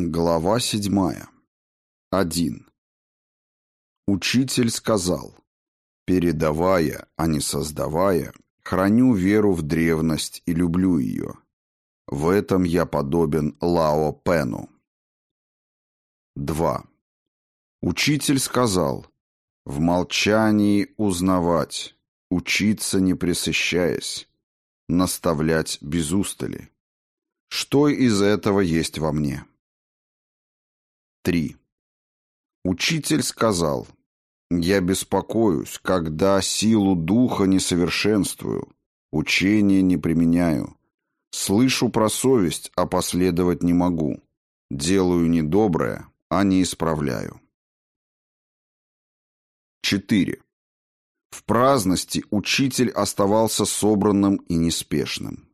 Глава седьмая. Один. Учитель сказал, «Передавая, а не создавая, храню веру в древность и люблю ее. В этом я подобен Лао Пену». Два. Учитель сказал, «В молчании узнавать, учиться не пресыщаясь, наставлять без устали. Что из этого есть во мне?» 3. Учитель сказал, «Я беспокоюсь, когда силу духа не совершенствую, учение не применяю, слышу про совесть, а последовать не могу, делаю недоброе, а не исправляю». 4. В праздности учитель оставался собранным и неспешным.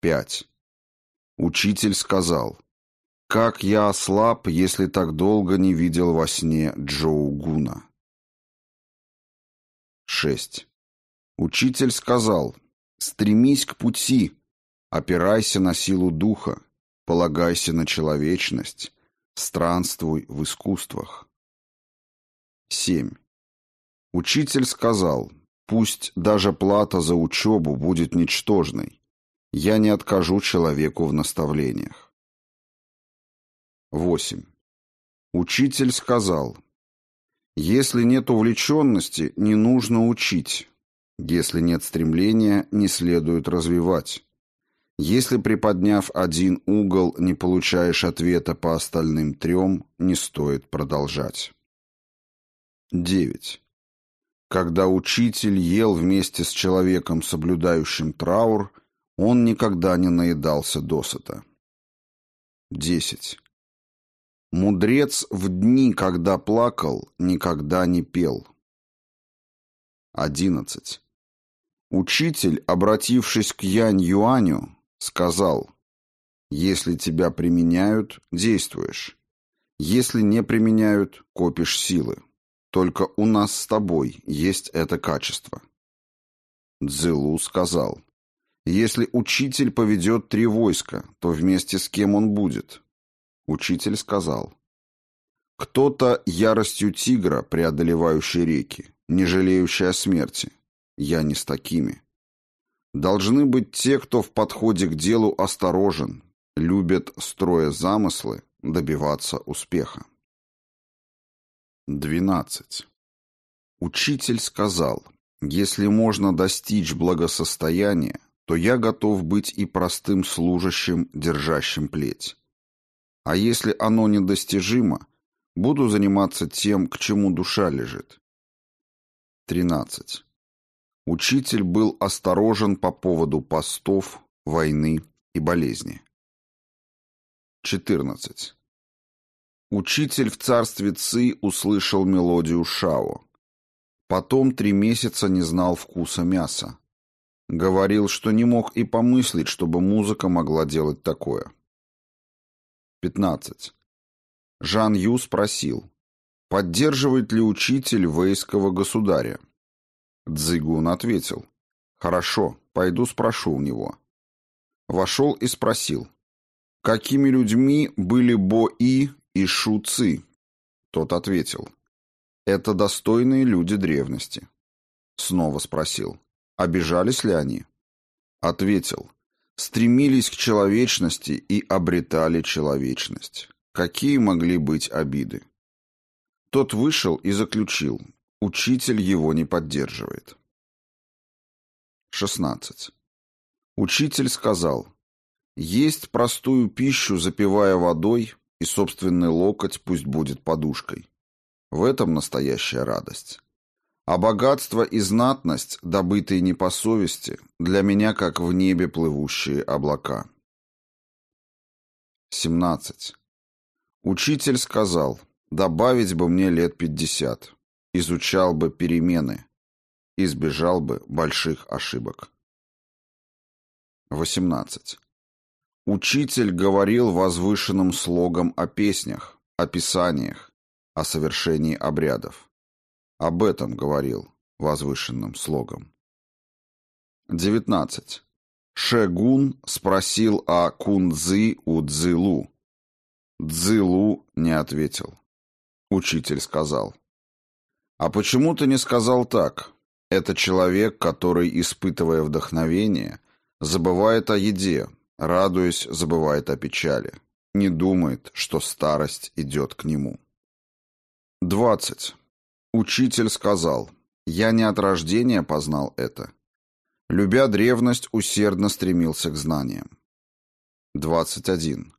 5. Учитель сказал, как я ослаб, если так долго не видел во сне Джоу Гуна. 6. Учитель сказал, стремись к пути, опирайся на силу духа, полагайся на человечность, странствуй в искусствах. 7. Учитель сказал, пусть даже плата за учебу будет ничтожной, я не откажу человеку в наставлениях. 8. Учитель сказал, если нет увлеченности, не нужно учить. Если нет стремления, не следует развивать. Если, приподняв один угол, не получаешь ответа по остальным трем, не стоит продолжать. 9. Когда учитель ел вместе с человеком, соблюдающим траур, он никогда не наедался досыта. 10. Мудрец в дни, когда плакал, никогда не пел. 11. Учитель, обратившись к Янь-Юаню, сказал, «Если тебя применяют, действуешь. Если не применяют, копишь силы. Только у нас с тобой есть это качество». Цзылу сказал, «Если учитель поведет три войска, то вместе с кем он будет? Учитель сказал, «Кто-то яростью тигра, преодолевающий реки, не жалеющий о смерти. Я не с такими. Должны быть те, кто в подходе к делу осторожен, любят, строя замыслы, добиваться успеха». 12. Учитель сказал, «Если можно достичь благосостояния, то я готов быть и простым служащим, держащим плеть. А если оно недостижимо, буду заниматься тем, к чему душа лежит. 13. Учитель был осторожен по поводу постов, войны и болезни. 14. Учитель в царстве Ци услышал мелодию Шао. Потом три месяца не знал вкуса мяса. Говорил, что не мог и помыслить, чтобы музыка могла делать такое. 15. Жан Ю спросил, поддерживает ли учитель вейского государя. Цзигун ответил, хорошо, пойду спрошу у него. Вошел и спросил, какими людьми были Бо-И и Шу-Ци? Тот ответил, это достойные люди древности. Снова спросил, обижались ли они? Ответил, стремились к человечности и обретали человечность. Какие могли быть обиды? Тот вышел и заключил, учитель его не поддерживает. 16. Учитель сказал, есть простую пищу, запивая водой, и собственный локоть пусть будет подушкой. В этом настоящая радость. А богатство и знатность, добытые не по совести, для меня как в небе плывущие облака. 17. Учитель сказал, добавить бы мне лет пятьдесят, изучал бы перемены, избежал бы больших ошибок. 18. Учитель говорил возвышенным слогом о песнях, о писаниях, о совершении обрядов. Об этом говорил возвышенным слогом. 19. Шегун спросил о Кунцзы у Цзилу, Цзилу не ответил. Учитель сказал. «А почему ты не сказал так? Это человек, который, испытывая вдохновение, забывает о еде, радуясь, забывает о печали, не думает, что старость идет к нему». 20. Учитель сказал, «Я не от рождения познал это. Любя древность, усердно стремился к знаниям». 21.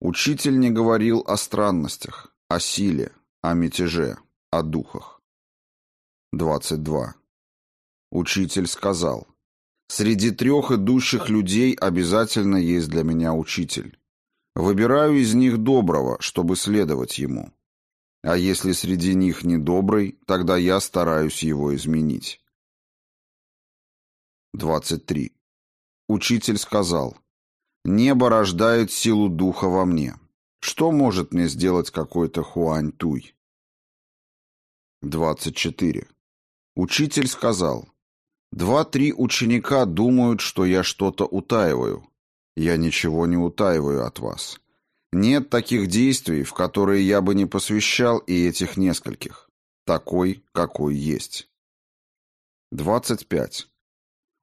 Учитель не говорил о странностях, о силе, о мятеже, о духах. 22. Учитель сказал, «Среди трех идущих людей обязательно есть для меня учитель. Выбираю из них доброго, чтобы следовать ему. А если среди них недобрый, тогда я стараюсь его изменить». 23. Учитель сказал, Небо рождает силу духа во мне. Что может мне сделать какой-то Хуань-Туй? 24. Учитель сказал, «Два-три ученика думают, что я что-то утаиваю. Я ничего не утаиваю от вас. Нет таких действий, в которые я бы не посвящал и этих нескольких. Такой, какой есть». 25.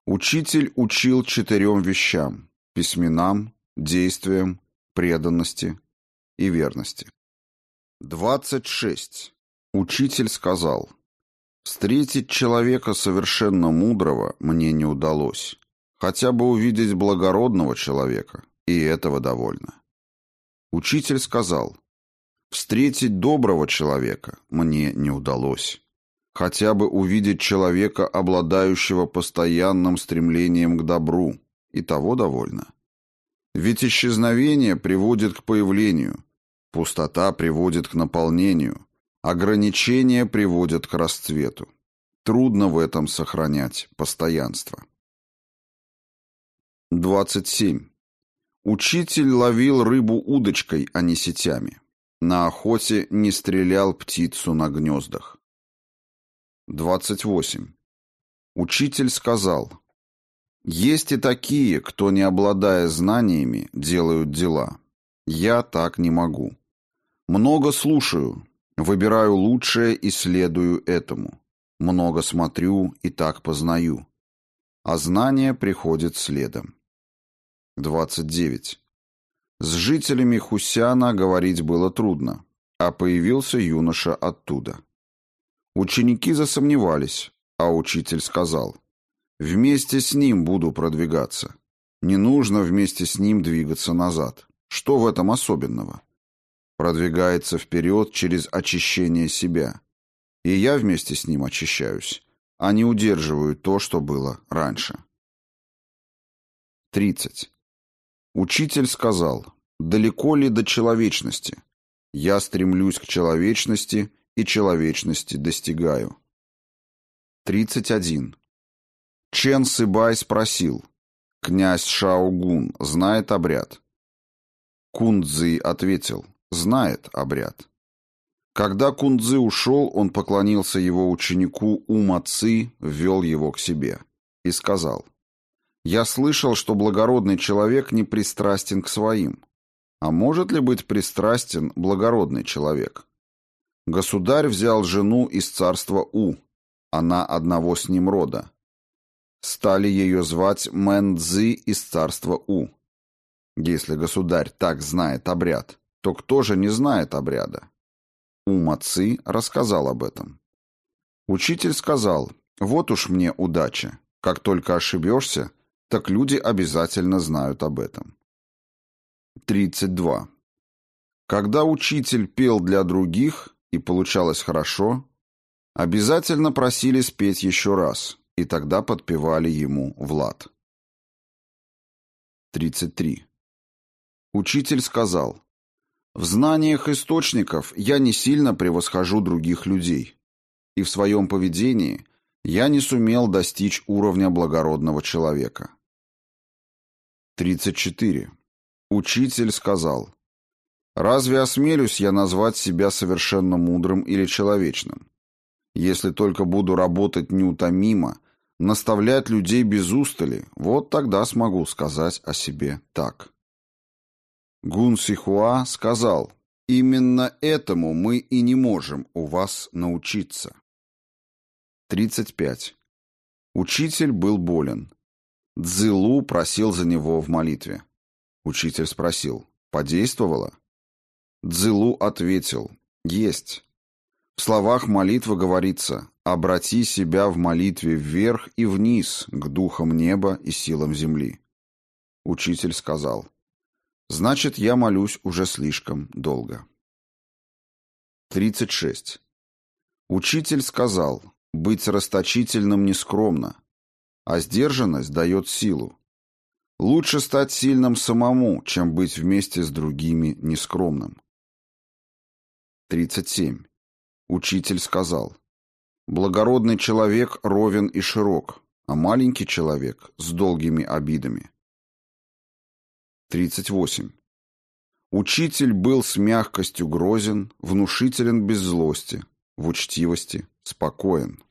Учитель учил четырем вещам письменам, действиям, преданности и верности. 26. Учитель сказал, «Встретить человека совершенно мудрого мне не удалось. Хотя бы увидеть благородного человека, и этого довольно». Учитель сказал, «Встретить доброго человека мне не удалось. Хотя бы увидеть человека, обладающего постоянным стремлением к добру, и того довольно. Ведь исчезновение приводит к появлению, пустота приводит к наполнению, ограничения приводят к расцвету. Трудно в этом сохранять постоянство. 27. Учитель ловил рыбу удочкой, а не сетями. На охоте не стрелял птицу на гнездах. 28. Учитель сказал, есть и такие, кто, не обладая знаниями, делают дела. Я так не могу. Много слушаю, выбираю лучшее и следую этому. Много смотрю и так познаю. А знание приходит следом. 29. С жителями Хусяна говорить было трудно, а появился юноша оттуда. Ученики засомневались, а учитель сказал, Вместе с ним буду продвигаться. Не нужно вместе с ним двигаться назад. Что в этом особенного? Продвигается вперед через очищение себя. И я вместе с ним очищаюсь, а не удерживаю то, что было раньше. 30. Учитель сказал, далеко ли до человечности? Я стремлюсь к человечности и человечности достигаю. 31. Чен Сыбай спросил. «Князь Шаогун знает обряд?» Кунцзы ответил. «Знает обряд». Когда Кунцзы ушел, он поклонился его ученику Ума Ци, ввел его к себе и сказал. «Я слышал, что благородный человек не пристрастен к своим. А может ли быть пристрастен благородный человек?» Государь взял жену из царства У. Она одного с ним рода. Стали ее звать Мэн Цзы из царства У. Если государь так знает обряд, то кто же не знает обряда? Ума Ци рассказал об этом. Учитель сказал, вот уж мне удача. Как только ошибешься, так люди обязательно знают об этом. 32. Когда учитель пел для других, и получалось хорошо, обязательно просили спеть еще раз, и тогда подпевали ему Влад. 33. Учитель сказал, «В знаниях источников я не сильно превосхожу других людей, и в своем поведении я не сумел достичь уровня благородного человека». 34. Учитель сказал, «Разве осмелюсь я назвать себя совершенно мудрым или человечным? Если только буду работать неутомимо, наставлять людей без устали, вот тогда смогу сказать о себе так. Гун Сихуа сказал, «Именно этому мы и не можем у вас научиться». 35. Учитель был болен. Цзилу просил за него в молитве. Учитель спросил, «Подействовало?» Цзилу ответил, «Есть». В словах молитвы говорится «Обрати себя в молитве вверх и вниз к духам неба и силам земли». Учитель сказал «Значит, я молюсь уже слишком долго». 36. Учитель сказал «Быть расточительным нескромно, а сдержанность дает силу. Лучше стать сильным самому, чем быть вместе с другими нескромным». 37. Учитель сказал, «Благородный человек ровен и широк, а маленький человек с долгими обидами». 38. Учитель был с мягкостью грозен, внушителен без злости, в учтивости спокоен.